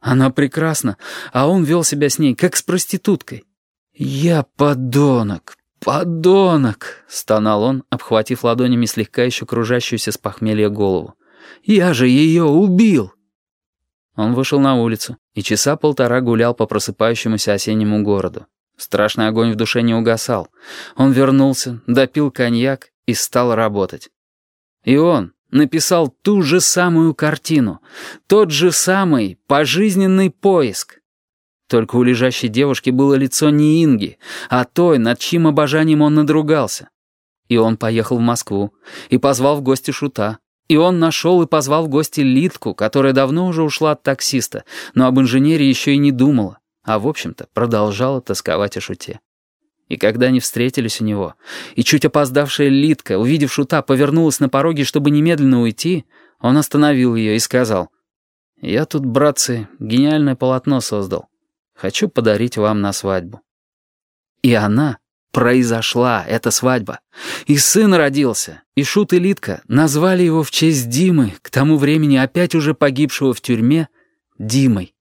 Она прекрасна, а он вел себя с ней, как с проституткой. «Я подонок, подонок!» — стонал он, обхватив ладонями слегка еще кружащуюся с похмелья голову. «Я же ее убил!» Он вышел на улицу и часа полтора гулял по просыпающемуся осеннему городу. Страшный огонь в душе не угасал. Он вернулся, допил коньяк и стал работать. И он, написал ту же самую картину, тот же самый пожизненный поиск. Только у лежащей девушки было лицо не Инги, а той, над чьим обожанием он надругался. И он поехал в Москву, и позвал в гости Шута. И он нашел и позвал в гости Литку, которая давно уже ушла от таксиста, но об инженере еще и не думала, а, в общем-то, продолжала тосковать о Шуте. И когда они встретились у него, и чуть опоздавшая Литка, увидев шута, повернулась на пороге, чтобы немедленно уйти, он остановил ее и сказал, «Я тут, братцы, гениальное полотно создал. Хочу подарить вам на свадьбу». И она произошла, эта свадьба. И сын родился, и Шут и Литка назвали его в честь Димы, к тому времени опять уже погибшего в тюрьме, Димой.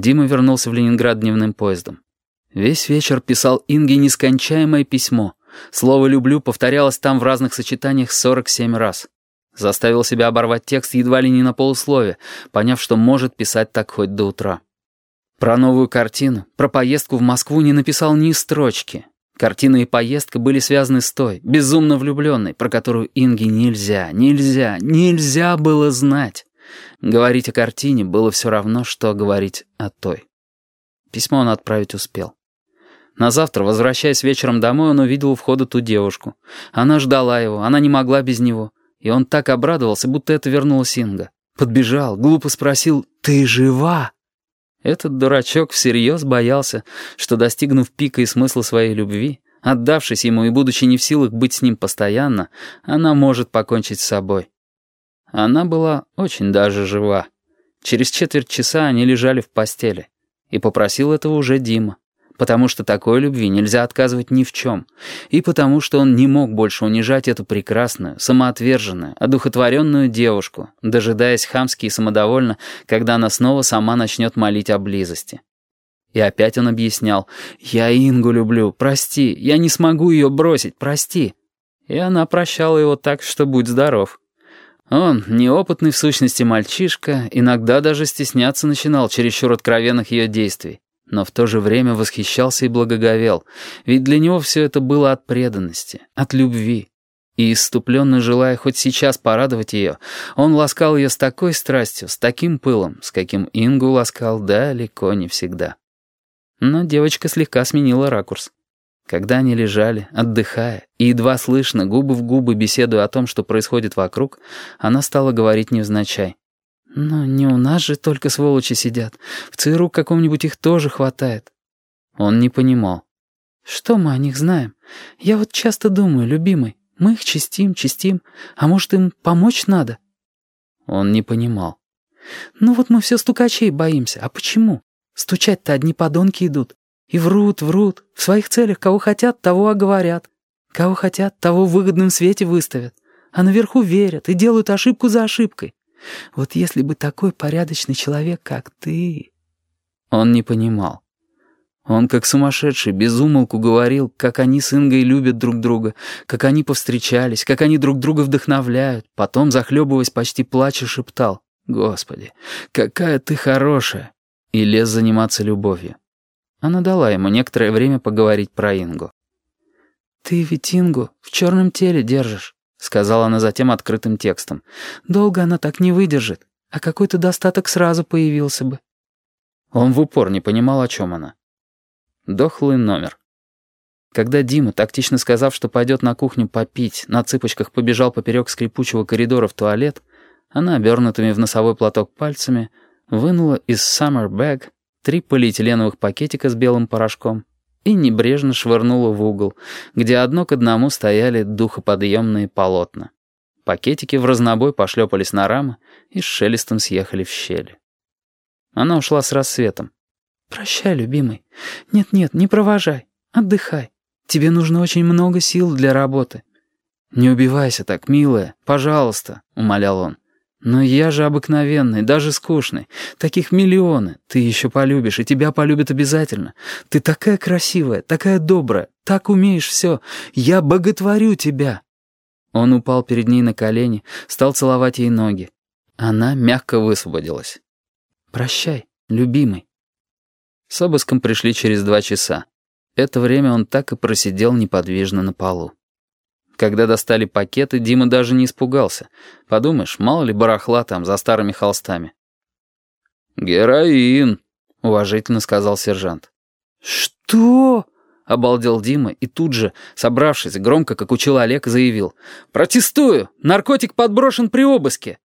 Дима вернулся в Ленинград дневным поездом. Весь вечер писал Инге нескончаемое письмо. Слово «люблю» повторялось там в разных сочетаниях 47 раз. Заставил себя оборвать текст едва ли не на полуслове, поняв, что может писать так хоть до утра. Про новую картину, про поездку в Москву не написал ни строчки. Картина и поездка были связаны с той, безумно влюбленной, про которую Инге нельзя, нельзя, нельзя было знать. Говорить о картине было все равно, что говорить о той. Письмо он отправить успел. На завтра, возвращаясь вечером домой, он увидел у входа ту девушку. Она ждала его, она не могла без него. И он так обрадовался, будто это вернулась Инга. Подбежал, глупо спросил «Ты жива?» Этот дурачок всерьез боялся, что, достигнув пика и смысла своей любви, отдавшись ему и будучи не в силах быть с ним постоянно, она может покончить с собой. Она была очень даже жива. Через четверть часа они лежали в постели. И попросил этого уже Дима. Потому что такой любви нельзя отказывать ни в чем. И потому что он не мог больше унижать эту прекрасную, самоотверженную, одухотворенную девушку, дожидаясь хамски и самодовольно, когда она снова сама начнет молить о близости. И опять он объяснял «Я Ингу люблю, прости, я не смогу ее бросить, прости». И она прощала его так, что будь здоров. Он, неопытный в сущности мальчишка, иногда даже стесняться начинал чересчур откровенных ее действий, но в то же время восхищался и благоговел, ведь для него все это было от преданности, от любви. И иступленно желая хоть сейчас порадовать ее, он ласкал ее с такой страстью, с таким пылом, с каким Ингу ласкал далеко не всегда. Но девочка слегка сменила ракурс. Когда они лежали, отдыхая, и едва слышно, губы в губы беседуя о том, что происходит вокруг, она стала говорить невзначай. «Но не у нас же только сволочи сидят. В ЦРУ каком-нибудь их тоже хватает». Он не понимал. «Что мы о них знаем? Я вот часто думаю, любимый, мы их чистим, чистим, а может, им помочь надо?» Он не понимал. «Ну вот мы все стукачей боимся. А почему? Стучать-то одни подонки идут. И врут, врут. В своих целях кого хотят, того оговорят. Кого хотят, того в выгодном свете выставят. А наверху верят и делают ошибку за ошибкой. Вот если бы такой порядочный человек, как ты...» Он не понимал. Он, как сумасшедший, безумолку говорил, как они с Ингой любят друг друга, как они повстречались, как они друг друга вдохновляют. Потом, захлебываясь, почти плача, шептал «Господи, какая ты хорошая!» и лез заниматься любовью. Она дала ему некоторое время поговорить про Ингу. «Ты ведь Ингу в черном теле держишь», — сказала она затем открытым текстом. «Долго она так не выдержит, а какой-то достаток сразу появился бы». Он в упор не понимал, о чем она. Дохлый номер. Когда Дима, тактично сказав, что пойдет на кухню попить, на цыпочках побежал поперек скрипучего коридора в туалет, она, обернутыми в носовой платок пальцами, вынула из summer три полиэтиленовых пакетика с белым порошком и небрежно швырнула в угол, где одно к одному стояли духоподъемные полотна. Пакетики в разнобой пошлепались на рамы и с шелестом съехали в щели. Она ушла с рассветом. «Прощай, любимый. Нет-нет, не провожай. Отдыхай. Тебе нужно очень много сил для работы». «Не убивайся так, милая, пожалуйста», — умолял он. «Но я же обыкновенный, даже скучный. Таких миллионы. Ты еще полюбишь, и тебя полюбят обязательно. Ты такая красивая, такая добрая, так умеешь все. Я боготворю тебя». Он упал перед ней на колени, стал целовать ей ноги. Она мягко высвободилась. «Прощай, любимый». С обыском пришли через два часа. Это время он так и просидел неподвижно на полу. Когда достали пакеты, Дима даже не испугался. Подумаешь, мало ли барахла там за старыми холстами. «Героин», — уважительно сказал сержант. «Что?» — обалдел Дима и тут же, собравшись, громко, как учил Олег, заявил. «Протестую! Наркотик подброшен при обыске!»